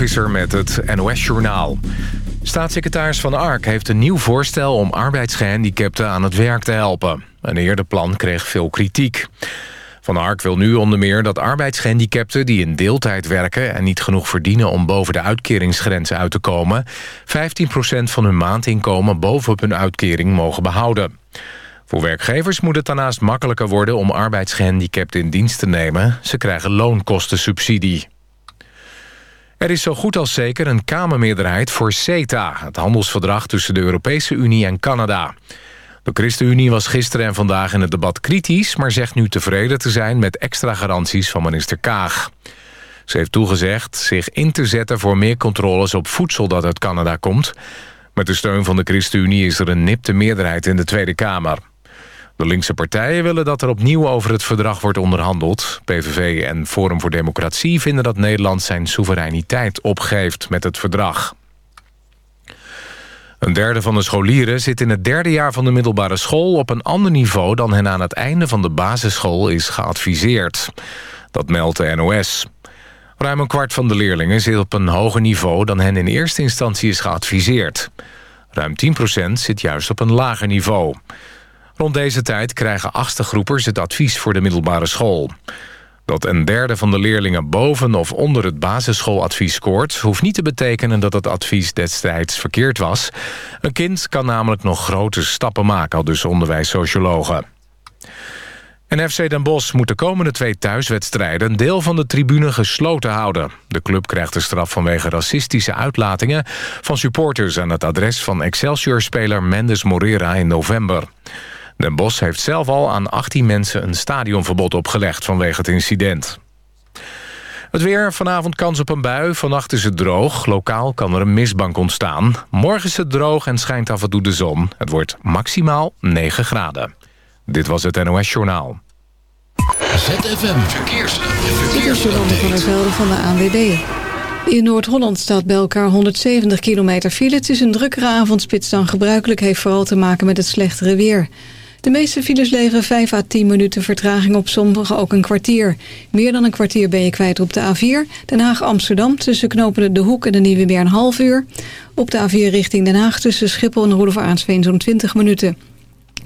Met het NOS-journaal. Staatssecretaris Van Ark heeft een nieuw voorstel... om arbeidsgehandicapten aan het werk te helpen. Een eerder plan kreeg veel kritiek. Van Ark wil nu onder meer dat arbeidsgehandicapten... die in deeltijd werken en niet genoeg verdienen... om boven de uitkeringsgrens uit te komen... 15% van hun maandinkomen bovenop hun uitkering mogen behouden. Voor werkgevers moet het daarnaast makkelijker worden... om arbeidsgehandicapten in dienst te nemen. Ze krijgen loonkostensubsidie. Er is zo goed als zeker een Kamermeerderheid voor CETA... het handelsverdrag tussen de Europese Unie en Canada. De ChristenUnie was gisteren en vandaag in het debat kritisch... maar zegt nu tevreden te zijn met extra garanties van minister Kaag. Ze heeft toegezegd zich in te zetten voor meer controles op voedsel dat uit Canada komt. Met de steun van de ChristenUnie is er een nipte meerderheid in de Tweede Kamer. De linkse partijen willen dat er opnieuw over het verdrag wordt onderhandeld. PVV en Forum voor Democratie vinden dat Nederland zijn soevereiniteit opgeeft met het verdrag. Een derde van de scholieren zit in het derde jaar van de middelbare school... op een ander niveau dan hen aan het einde van de basisschool is geadviseerd. Dat meldt de NOS. Ruim een kwart van de leerlingen zit op een hoger niveau... dan hen in eerste instantie is geadviseerd. Ruim 10% zit juist op een lager niveau. Rond deze tijd krijgen achtste groepers het advies voor de middelbare school. Dat een derde van de leerlingen boven of onder het basisschooladvies scoort... hoeft niet te betekenen dat het advies destijds verkeerd was. Een kind kan namelijk nog grote stappen maken, al dus onderwijssociologen. En FC Den Bosch moet de komende twee thuiswedstrijden... deel van de tribune gesloten houden. De club krijgt de straf vanwege racistische uitlatingen... van supporters aan het adres van Excelsior-speler Mendes Morera in november. Den Bosch heeft zelf al aan 18 mensen een stadionverbod opgelegd vanwege het incident. Het weer, vanavond kans op een bui. Vannacht is het droog. Lokaal kan er een mistbank ontstaan. Morgen is het droog en schijnt af en toe de zon. Het wordt maximaal 9 graden. Dit was het NOS Journaal. ZFM Verkeers. Dit is Jolande van der Velde van de ANWB. In Noord-Holland staat bij elkaar 170 kilometer file. Het is een drukkere avondspits dan gebruikelijk... heeft vooral te maken met het slechtere weer. De meeste files leveren 5 à 10 minuten vertraging op sommige ook een kwartier. Meer dan een kwartier ben je kwijt op de A4. Den Haag-Amsterdam tussen knopen De Hoek en de Nieuwe Meer een half uur. Op de A4 richting Den Haag tussen Schiphol en Roelof Aansveen zo'n 20 minuten.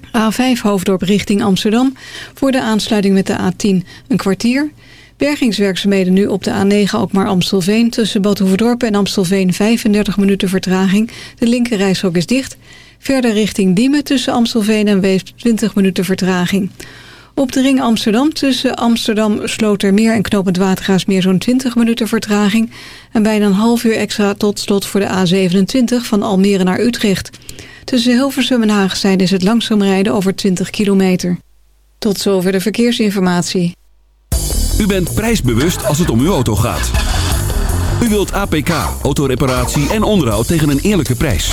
A5 Hoofddorp richting Amsterdam. Voor de aansluiting met de A10 een kwartier. Bergingswerkzaamheden nu op de A9 ook maar Amstelveen. Tussen Bad en Amstelveen 35 minuten vertraging. De linkerrijstrook is dicht. Verder richting Diemen tussen Amstelveen en Weesp 20 minuten vertraging. Op de ring Amsterdam tussen Amsterdam, Slotermeer en Knopend Watergaasmeer zo'n 20 minuten vertraging. En bijna een half uur extra tot slot voor de A27 van Almere naar Utrecht. Tussen Hilversum en Hagestein is het langzaam rijden over 20 kilometer. Tot zover de verkeersinformatie. U bent prijsbewust als het om uw auto gaat. U wilt APK, autoreparatie en onderhoud tegen een eerlijke prijs.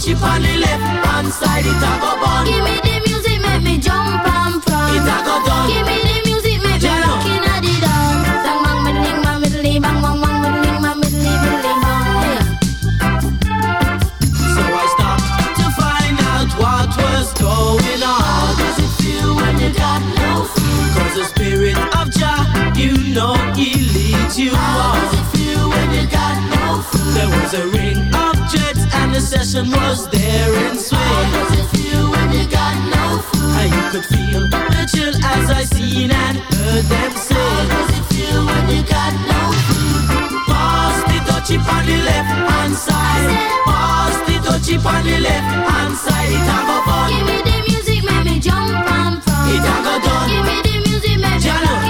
Dutchie on the left hand side. It a go bun. Give me the music, make me jump and from. It a go done. Give me the music, make me looking at the dance. Bang bang middling bang middly bang bang bang middling bang middly middly bang. So I stopped to find out what was going on. How does it feel when you got no food? Cause the spirit of Jah, you know he leads you How does it feel when you got no food? There was a ring and the session was there in How swing. does it feel when you got no food? And you could feel the chill as I seen and heard them say. How does it feel when you got no food? Pass the dutchie on the left hand side. Pass the dutchie on the left hand side. It a go fun. Give me the music, make me jump and from. It a go done. Give me the music, make me Jano.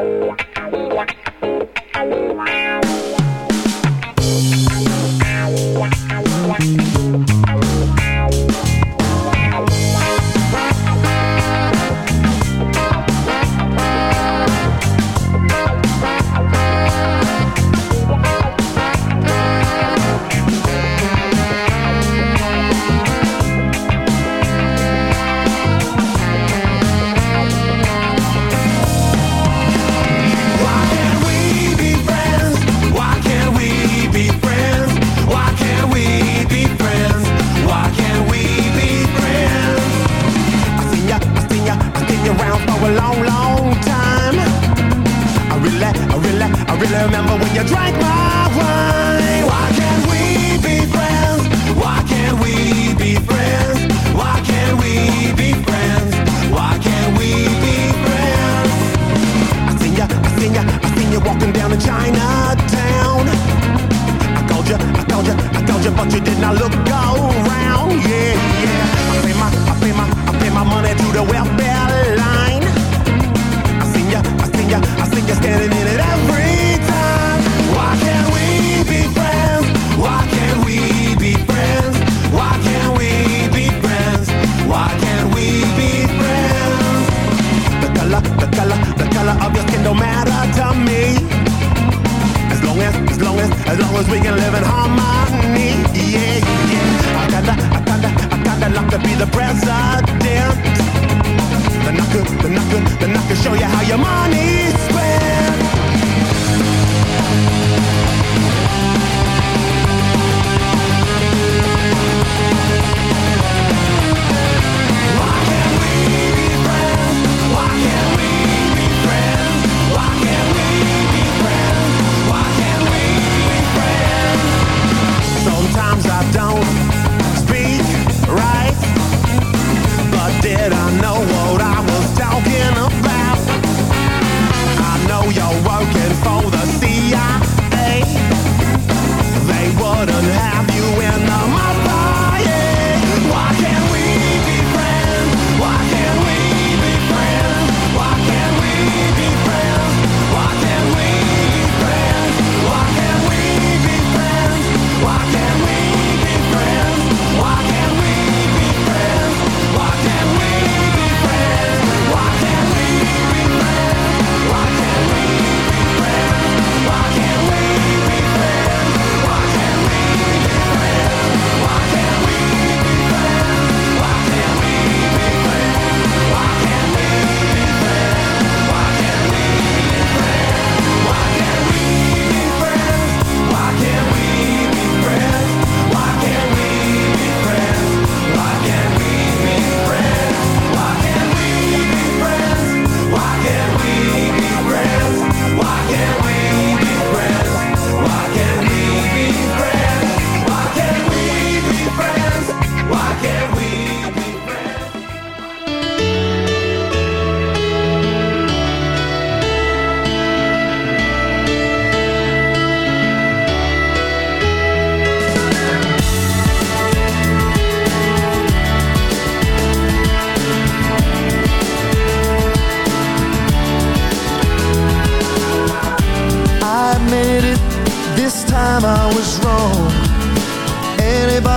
Yeah.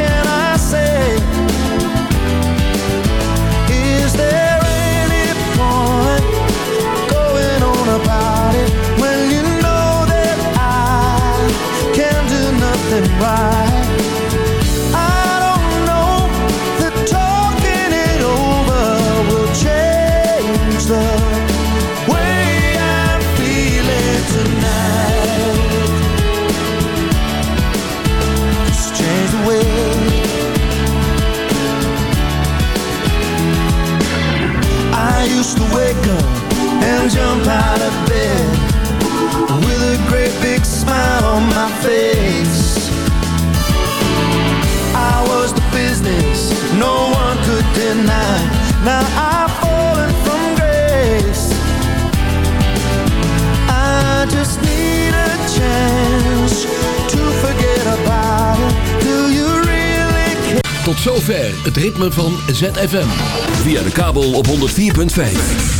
can I say? Is there any point going on about it when you know that I can do nothing right? and jump out of bed with a great big smile on my face. I was the business no one could deny. Now I've fallen from grace. I just need a chance to forget about it. Do you really care? Tot zover het ritme van ZFM. Via de kabel op 104.5.